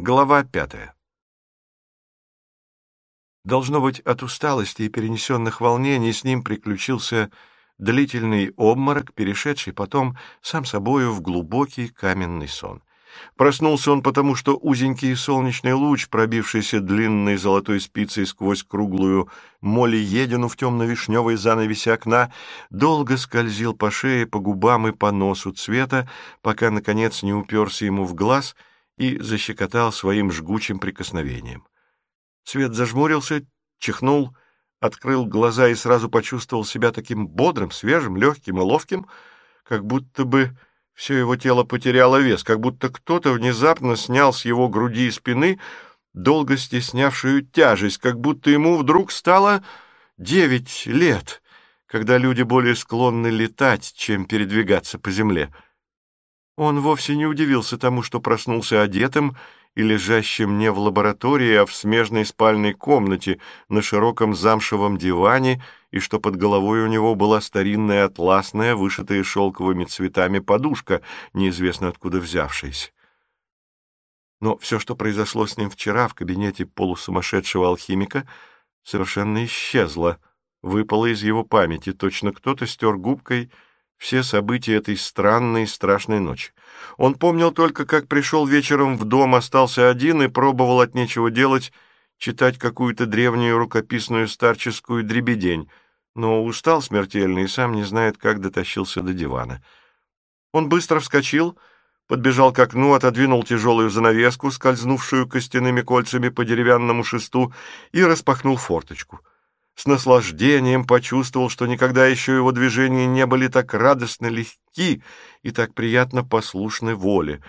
Глава пятая. Должно быть, от усталости и перенесенных волнений с ним приключился длительный обморок, перешедший потом сам собою в глубокий каменный сон. Проснулся он потому, что узенький солнечный луч, пробившийся длинной золотой спицей сквозь круглую моли-едину в темно-вишневой занавесе окна, долго скользил по шее, по губам и по носу цвета, пока, наконец, не уперся ему в глаз — и защекотал своим жгучим прикосновением. Свет зажмурился, чихнул, открыл глаза и сразу почувствовал себя таким бодрым, свежим, легким и ловким, как будто бы все его тело потеряло вес, как будто кто-то внезапно снял с его груди и спины долго стеснявшую тяжесть, как будто ему вдруг стало девять лет, когда люди более склонны летать, чем передвигаться по земле. Он вовсе не удивился тому, что проснулся одетым и лежащим не в лаборатории, а в смежной спальной комнате на широком замшевом диване, и что под головой у него была старинная атласная, вышитая шелковыми цветами подушка, неизвестно откуда взявшаяся. Но все, что произошло с ним вчера в кабинете полусумасшедшего алхимика, совершенно исчезло, выпало из его памяти, точно кто-то стер губкой — все события этой странной страшной ночи. Он помнил только, как пришел вечером в дом, остался один и пробовал от нечего делать читать какую-то древнюю рукописную старческую дребедень, но устал смертельно и сам не знает, как дотащился до дивана. Он быстро вскочил, подбежал к окну, отодвинул тяжелую занавеску, скользнувшую костяными кольцами по деревянному шесту, и распахнул форточку — с наслаждением почувствовал, что никогда еще его движения не были так радостно легки и так приятно послушны воле.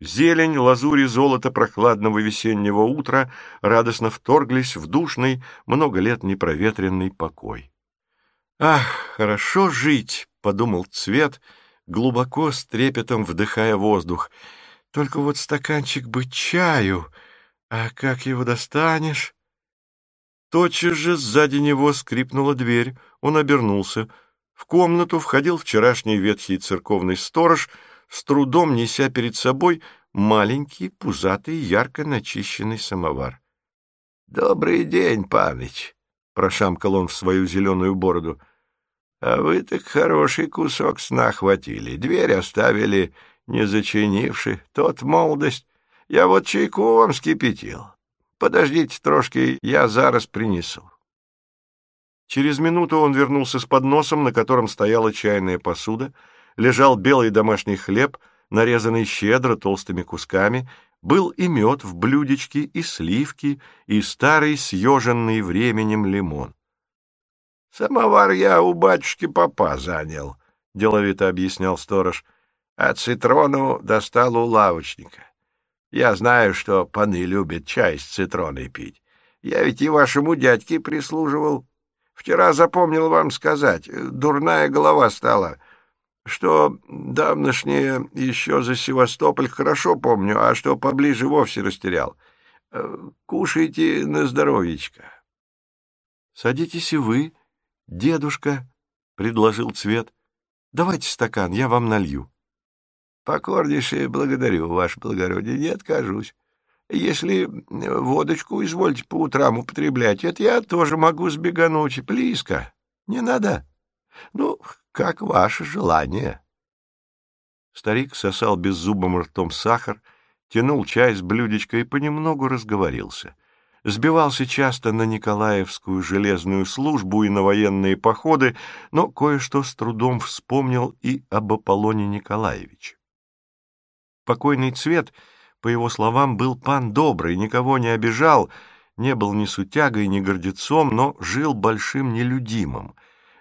Зелень, лазурь и золото прохладного весеннего утра радостно вторглись в душный, много лет непроветренный покой. «Ах, хорошо жить!» — подумал Цвет, глубоко с трепетом вдыхая воздух. «Только вот стаканчик бы чаю, а как его достанешь?» Тотчас же сзади него скрипнула дверь, он обернулся. В комнату входил вчерашний ветхий церковный сторож, с трудом неся перед собой маленький, пузатый, ярко начищенный самовар. — Добрый день, паныч! — прошамкал он в свою зеленую бороду. — А вы так хороший кусок сна хватили, дверь оставили, не зачинивши, тот молодость. Я вот чайку вам скипятил. Подождите трошки, я зараз принесу. Через минуту он вернулся с подносом, на котором стояла чайная посуда, лежал белый домашний хлеб, нарезанный щедро толстыми кусками, был и мед в блюдечке, и сливки, и старый съеженный временем лимон. — Самовар я у батюшки папа занял, — деловито объяснял сторож, — а цитрону достал у лавочника. Я знаю, что паны любят чай с цитроной пить. Я ведь и вашему дядьке прислуживал. Вчера запомнил вам сказать, дурная голова стала, что давношнее еще за Севастополь хорошо помню, а что поближе вовсе растерял. Кушайте на здоровьечко. — Садитесь и вы, дедушка, — предложил Цвет. — Давайте стакан, я вам налью. Покорнейше благодарю, ваше благородие, не откажусь. Если водочку извольте по утрам употреблять, это я тоже могу сбегануть близко. Не надо. Ну, как ваше желание. Старик сосал беззубым ртом сахар, тянул чай с блюдечка и понемногу разговорился. Сбивался часто на Николаевскую железную службу и на военные походы, но кое-что с трудом вспомнил и об Аполлоне Николаевиче. Покойный цвет, по его словам, был пан добрый, никого не обижал, не был ни сутягой, ни гордецом, но жил большим нелюдимым.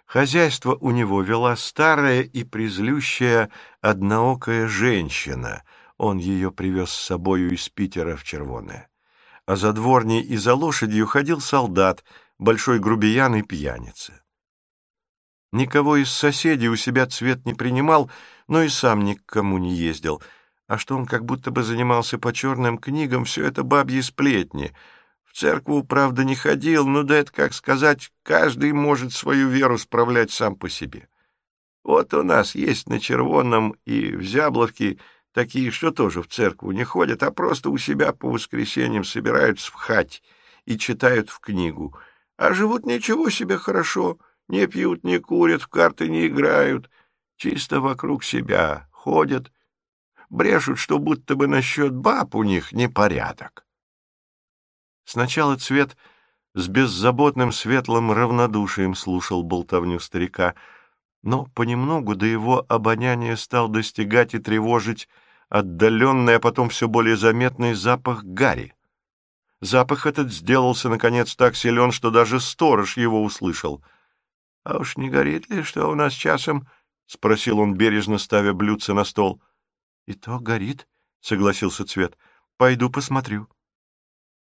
Хозяйство у него вела старая и призлющая одноокая женщина. Он ее привез с собою из Питера в Червоное. А за дворней и за лошадью ходил солдат, большой грубиян и пьяница. Никого из соседей у себя цвет не принимал, но и сам ни к кому не ездил — а что он как будто бы занимался по черным книгам, все это бабьи сплетни. В церкву, правда, не ходил, но да это, как сказать, каждый может свою веру справлять сам по себе. Вот у нас есть на Червонном и в Зябловке такие, что тоже в церкву не ходят, а просто у себя по воскресеньям собираются в хать и читают в книгу. А живут ничего себе хорошо, не пьют, не курят, в карты не играют, чисто вокруг себя ходят, брешут, что будто бы насчет баб у них непорядок. Сначала Цвет с беззаботным светлым равнодушием слушал болтовню старика, но понемногу до его обоняния стал достигать и тревожить отдаленный, а потом все более заметный запах гари. Запах этот сделался, наконец, так силен, что даже сторож его услышал. — А уж не горит ли, что у нас часом? — спросил он, бережно ставя блюдце на стол. — И то горит, — согласился Цвет. — Пойду посмотрю.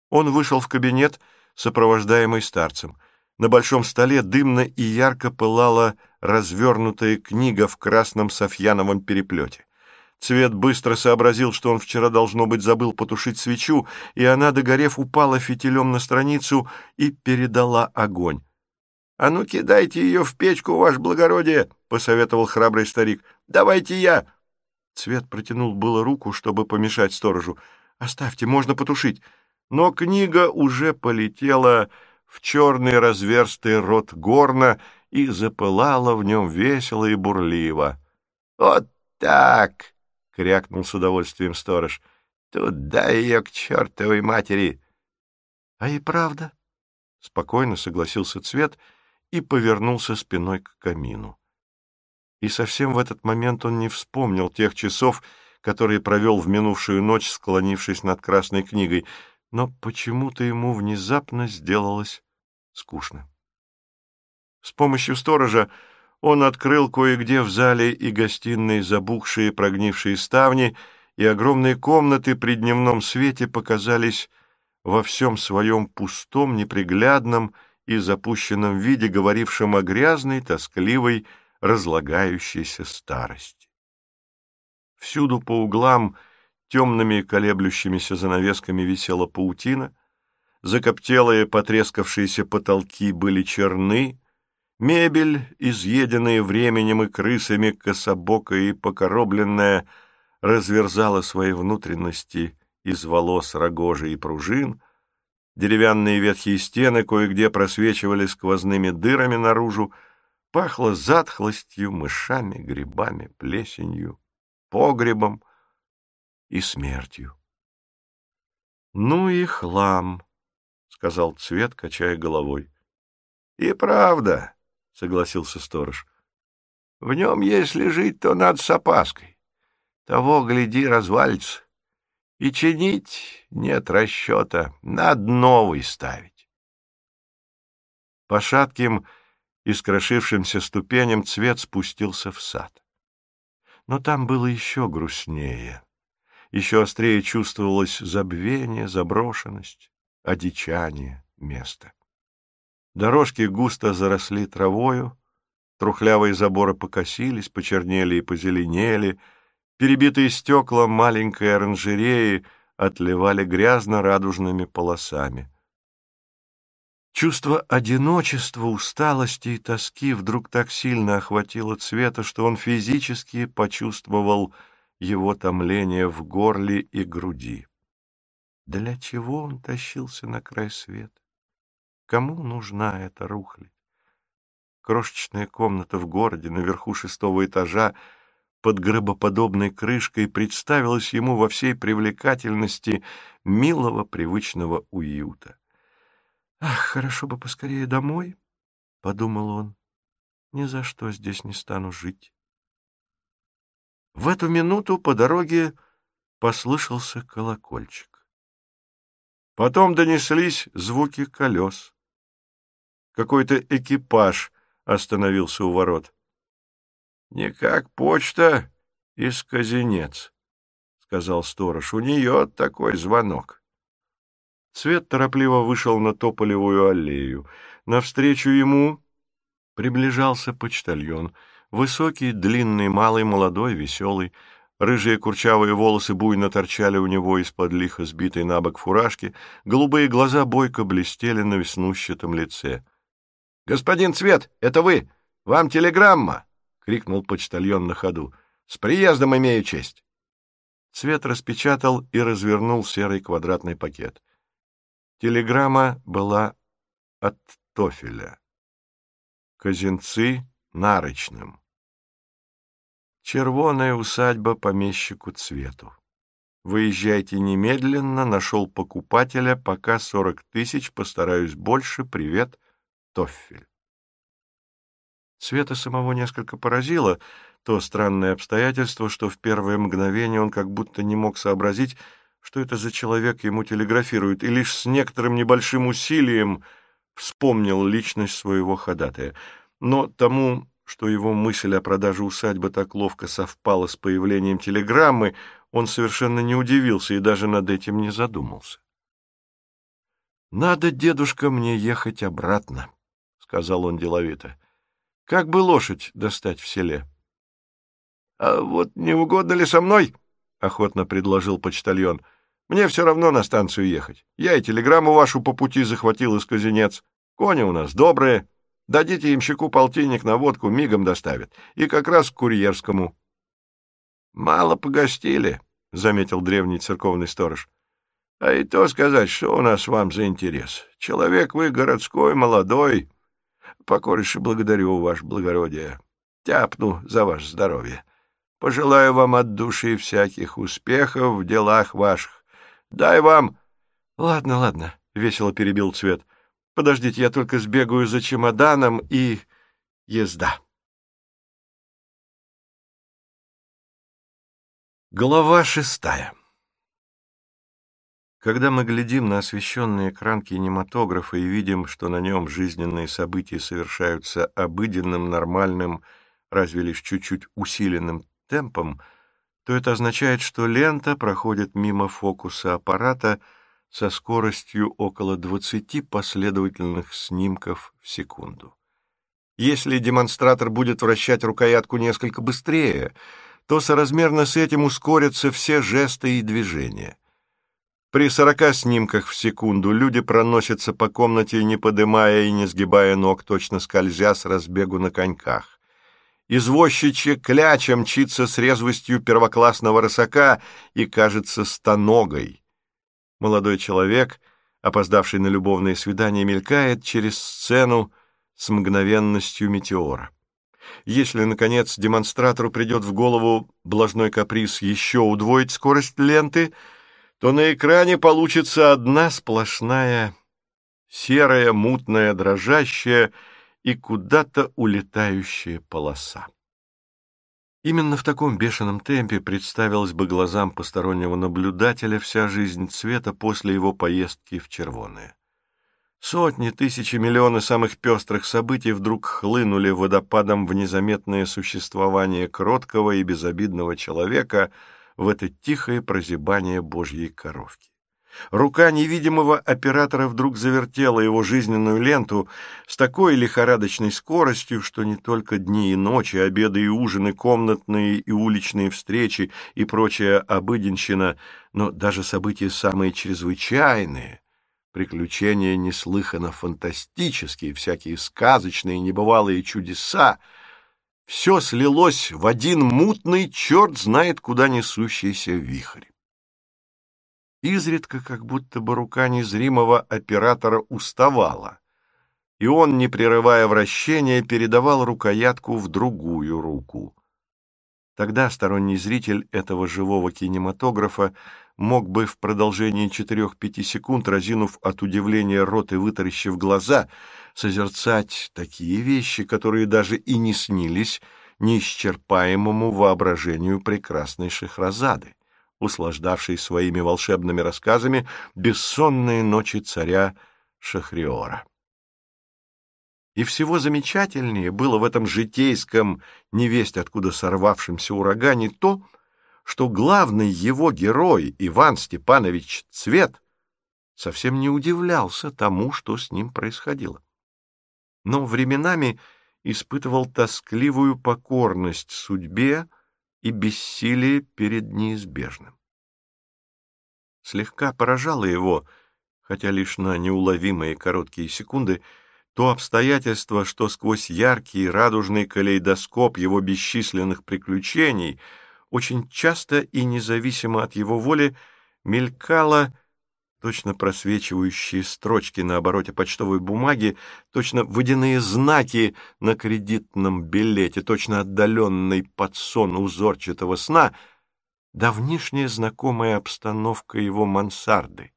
Он вышел в кабинет, сопровождаемый старцем. На большом столе дымно и ярко пылала развернутая книга в красном софьяновом переплете. Цвет быстро сообразил, что он вчера, должно быть, забыл потушить свечу, и она, догорев, упала фитилем на страницу и передала огонь. — А ну, кидайте ее в печку, ваше благородие! — посоветовал храбрый старик. — Давайте я! Цвет протянул было руку, чтобы помешать сторожу. — Оставьте, можно потушить. Но книга уже полетела в черный разверстый рот горна и запылала в нем весело и бурливо. — Вот так! — крякнул с удовольствием сторож. — Туда ее к чертовой матери! — А и правда, — спокойно согласился Цвет и повернулся спиной к камину. И совсем в этот момент он не вспомнил тех часов, которые провел в минувшую ночь, склонившись над красной книгой — но почему-то ему внезапно сделалось скучно. С помощью сторожа он открыл кое-где в зале и гостиной забухшие прогнившие ставни, и огромные комнаты при дневном свете показались во всем своем пустом, неприглядном и запущенном виде, говорившем о грязной, тоскливой, разлагающейся старости. Всюду по углам — темными колеблющимися занавесками висела паутина, закоптелые потрескавшиеся потолки были черны, мебель, изъеденная временем и крысами, кособокая и покоробленная, разверзала свои внутренности из волос, рогожи и пружин, деревянные ветхие стены кое-где просвечивали сквозными дырами наружу, пахло затхлостью, мышами, грибами, плесенью, погребом, и смертью. — Ну и хлам, — сказал Цвет, качая головой. — И правда, — согласился сторож. — В нем, если жить, то надо с опаской. Того, гляди, развалится. И чинить нет расчета, надо новый ставить. По шатким и скрошившимся ступеням Цвет спустился в сад. Но там было еще грустнее еще острее чувствовалось забвение, заброшенность, одичание места. Дорожки густо заросли травою, трухлявые заборы покосились, почернели и позеленели, перебитые стекла маленькой оранжереи отливали грязно-радужными полосами. Чувство одиночества, усталости и тоски вдруг так сильно охватило Цвета, что он физически почувствовал его томление в горле и груди. Для чего он тащился на край света? Кому нужна эта рухлядь? Крошечная комната в городе наверху шестого этажа под гробоподобной крышкой представилась ему во всей привлекательности милого привычного уюта. «Ах, хорошо бы поскорее домой», — подумал он, — «ни за что здесь не стану жить». В эту минуту по дороге послышался колокольчик. Потом донеслись звуки колес. Какой-то экипаж остановился у ворот. — Не как почта из Казинец, — сказал сторож. — У нее такой звонок. Цвет торопливо вышел на Тополевую аллею. Навстречу ему приближался почтальон — Высокий, длинный, малый, молодой, веселый. Рыжие курчавые волосы буйно торчали у него из-под лихо сбитой на бок фуражки, голубые глаза бойко блестели на веснущатом лице. — Господин Цвет, это вы! Вам телеграмма! — крикнул почтальон на ходу. — С приездом имею честь! Цвет распечатал и развернул серый квадратный пакет. Телеграмма была от Тофеля. Казинцы нарочным. Червоная усадьба помещику Цвету. Выезжайте немедленно, нашел покупателя, пока сорок тысяч, постараюсь больше, привет, Тофель. Света самого несколько поразило то странное обстоятельство, что в первое мгновение он как будто не мог сообразить, что это за человек ему телеграфирует, и лишь с некоторым небольшим усилием вспомнил личность своего ходатая. Но тому, что его мысль о продаже усадьбы так ловко совпала с появлением телеграммы, он совершенно не удивился и даже над этим не задумался. «Надо, дедушка, мне ехать обратно», — сказал он деловито. «Как бы лошадь достать в селе?» «А вот не угодно ли со мной?» — охотно предложил почтальон. «Мне все равно на станцию ехать. Я и телеграмму вашу по пути захватил из казинец. Кони у нас добрые. Дадите имщику полтинник на водку, мигом доставят. И как раз к курьерскому». «Мало погостили», — заметил древний церковный сторож. «А и то сказать, что у нас вам за интерес. Человек вы городской, молодой. Покорейше благодарю, ваше благородие. Тяпну за ваше здоровье. Пожелаю вам от души всяких успехов в делах ваших. Дай вам...» «Ладно, ладно», — весело перебил Цвет. «Подождите, я только сбегаю за чемоданом и... езда». Глава шестая Когда мы глядим на освещенный экран кинематографа и видим, что на нем жизненные события совершаются обыденным, нормальным, разве лишь чуть-чуть усиленным темпом, то это означает, что лента проходит мимо фокуса аппарата со скоростью около 20 последовательных снимков в секунду. Если демонстратор будет вращать рукоятку несколько быстрее — то соразмерно с этим ускорятся все жесты и движения. При сорока снимках в секунду люди проносятся по комнате, не подымая и не сгибая ног, точно скользя с разбегу на коньках. Извозчичья кляча мчится с резвостью первоклассного рысака и кажется стоногой. Молодой человек, опоздавший на любовное свидание, мелькает через сцену с мгновенностью метеора. Если, наконец, демонстратору придет в голову блажной каприз еще удвоить скорость ленты, то на экране получится одна сплошная серая, мутная, дрожащая и куда-то улетающая полоса. Именно в таком бешеном темпе представилась бы глазам постороннего наблюдателя вся жизнь цвета после его поездки в Червоное. Сотни, тысячи, миллионы самых пестрых событий вдруг хлынули водопадом в незаметное существование кроткого и безобидного человека в это тихое прозябание Божьей коровки. Рука невидимого оператора вдруг завертела его жизненную ленту с такой лихорадочной скоростью, что не только дни и ночи, обеды и ужины, комнатные и уличные встречи и прочая обыденщина, но даже события самые чрезвычайные, приключения неслыханно фантастические, всякие сказочные небывалые чудеса, все слилось в один мутный, черт знает куда несущийся вихрь. Изредка как будто бы рука незримого оператора уставала, и он, не прерывая вращения, передавал рукоятку в другую руку. Тогда сторонний зритель этого живого кинематографа мог бы в продолжении четырех-пяти секунд, разинув от удивления рот и вытаращив глаза, созерцать такие вещи, которые даже и не снились неисчерпаемому воображению прекрасной Шехразады, услаждавшей своими волшебными рассказами бессонные ночи царя Шахриора. И всего замечательнее было в этом житейском, невесть откуда сорвавшемся урагане то, что главный его герой, Иван Степанович Цвет, совсем не удивлялся тому, что с ним происходило. Но временами испытывал тоскливую покорность судьбе и бессилие перед неизбежным. Слегка поражало его, хотя лишь на неуловимые короткие секунды, то обстоятельство, что сквозь яркий радужный калейдоскоп его бесчисленных приключений — очень часто и независимо от его воли мелькала точно просвечивающие строчки на обороте почтовой бумаги, точно водяные знаки на кредитном билете, точно отдаленный подсон узорчатого сна, давнишняя знакомая обстановка его мансарды.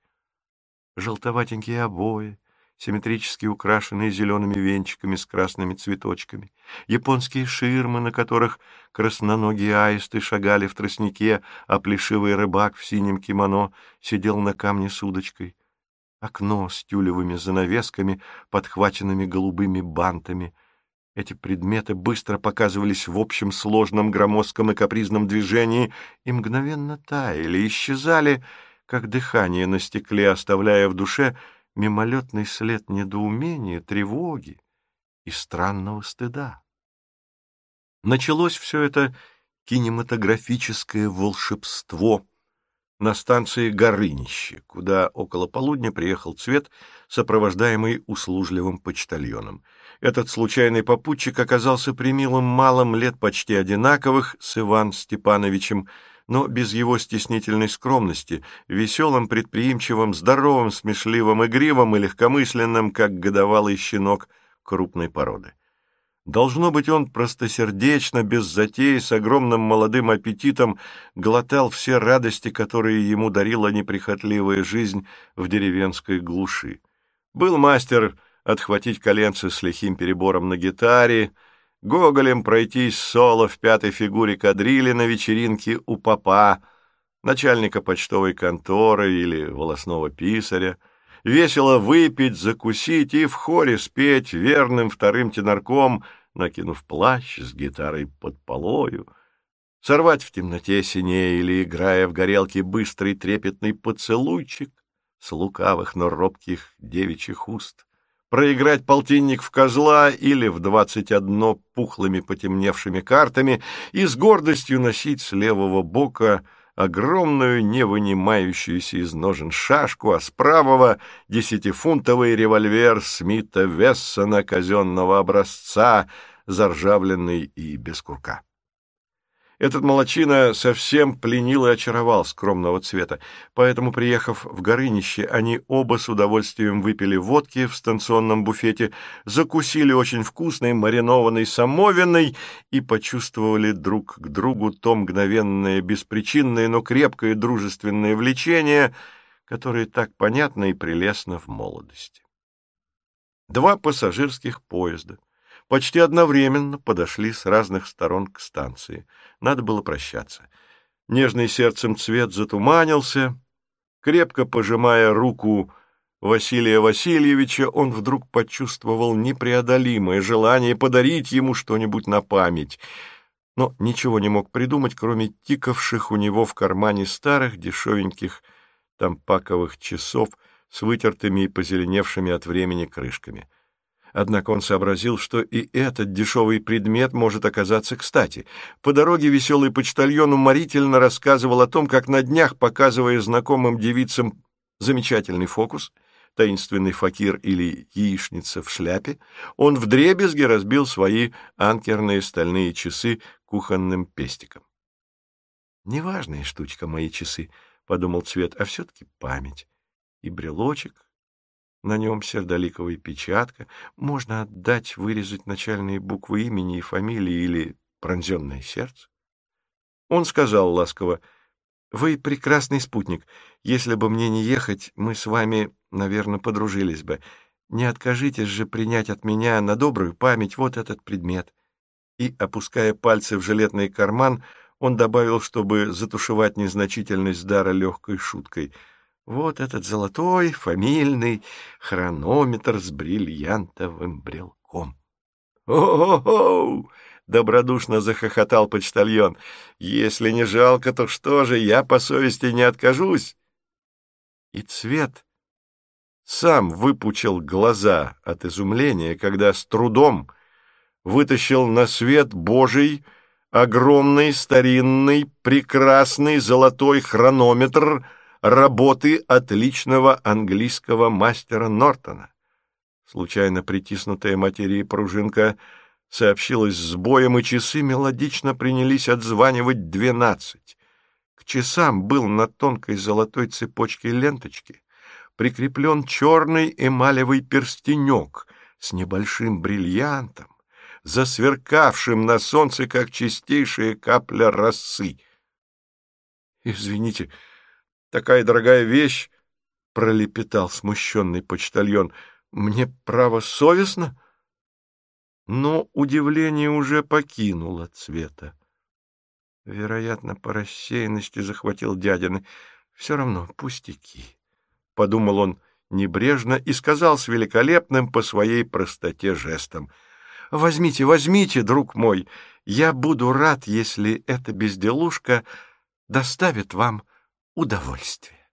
Желтоватенькие обои, симметрически украшенные зелеными венчиками с красными цветочками, японские ширмы, на которых красноногие аисты шагали в тростнике, а плешивый рыбак в синем кимоно сидел на камне с удочкой, окно с тюлевыми занавесками, подхваченными голубыми бантами. Эти предметы быстро показывались в общем сложном громоздком и капризном движении и мгновенно таяли, исчезали, как дыхание на стекле, оставляя в душе мимолетный след недоумения, тревоги и странного стыда. Началось все это кинематографическое волшебство на станции Горынище, куда около полудня приехал Цвет, сопровождаемый услужливым почтальоном. Этот случайный попутчик оказался примилым малым лет почти одинаковых с Иван Степановичем, но без его стеснительной скромности, веселым, предприимчивым, здоровым, смешливым, игривым и легкомысленным, как годовалый щенок крупной породы. Должно быть, он простосердечно, без затей, с огромным молодым аппетитом глотал все радости, которые ему дарила неприхотливая жизнь в деревенской глуши. Был мастер отхватить коленцы с лихим перебором на гитаре, Гоголем пройтись соло в пятой фигуре кадрили на вечеринке у папа, начальника почтовой конторы или волосного писаря, весело выпить, закусить и в хоре спеть верным вторым тенорком, накинув плащ с гитарой под полою, сорвать в темноте синее или, играя в горелке, быстрый трепетный поцелуйчик с лукавых, но робких девичьих уст, проиграть полтинник в козла или в двадцать одно пухлыми потемневшими картами и с гордостью носить с левого бока огромную, не вынимающуюся из ножен шашку, а с правого — десятифунтовый револьвер Смита Вессона казенного образца, заржавленный и без курка. Этот молочина совсем пленил и очаровал скромного цвета, поэтому, приехав в Горынище, они оба с удовольствием выпили водки в станционном буфете, закусили очень вкусной маринованной самовиной и почувствовали друг к другу то мгновенное, беспричинное, но крепкое дружественное влечение, которое так понятно и прелестно в молодости. Два пассажирских поезда почти одновременно подошли с разных сторон к станции. Надо было прощаться. Нежный сердцем цвет затуманился. Крепко пожимая руку Василия Васильевича, он вдруг почувствовал непреодолимое желание подарить ему что-нибудь на память, но ничего не мог придумать, кроме тикавших у него в кармане старых дешевеньких тампаковых часов с вытертыми и позеленевшими от времени крышками. Однако он сообразил, что и этот дешевый предмет может оказаться кстати. По дороге веселый почтальон уморительно рассказывал о том, как на днях, показывая знакомым девицам замечательный фокус, таинственный факир или яичница в шляпе, он вдребезги разбил свои анкерные стальные часы кухонным пестиком. «Неважная штучка мои часы», — подумал Цвет, — «а все-таки память. И брелочек, на нем сердоликовая печатка. Можно отдать, вырезать начальные буквы имени и фамилии или пронзенное сердце. Он сказал ласково, «Вы прекрасный спутник. Если бы мне не ехать, мы с вами, наверное, подружились бы. Не откажитесь же принять от меня на добрую память вот этот предмет». И, опуская пальцы в жилетный карман, он добавил, чтобы затушевать незначительность дара легкой шуткой — вот этот золотой фамильный хронометр с бриллиантовым брелком. «О-о-о!» — добродушно захохотал почтальон. «Если не жалко, то что же, я по совести не откажусь!» И цвет сам выпучил глаза от изумления, когда с трудом вытащил на свет Божий огромный, старинный, прекрасный золотой хронометр — работы отличного английского мастера Нортона. Случайно притиснутая материей пружинка сообщилось с боем, и часы мелодично принялись отзванивать двенадцать. К часам был на тонкой золотой цепочке ленточки прикреплен черный эмалевый перстенек с небольшим бриллиантом, засверкавшим на солнце, как чистейшая капля росы. «Извините, такая дорогая вещь!» — пролепетал смущенный почтальон. «Мне право совестно?» Но удивление уже покинуло цвета. Вероятно, по рассеянности захватил дядины. Все равно пустяки. — подумал он небрежно и сказал с великолепным по своей простоте жестом. «Возьмите, возьмите, друг мой, я буду рад, если эта безделушка доставит вам удовольствие».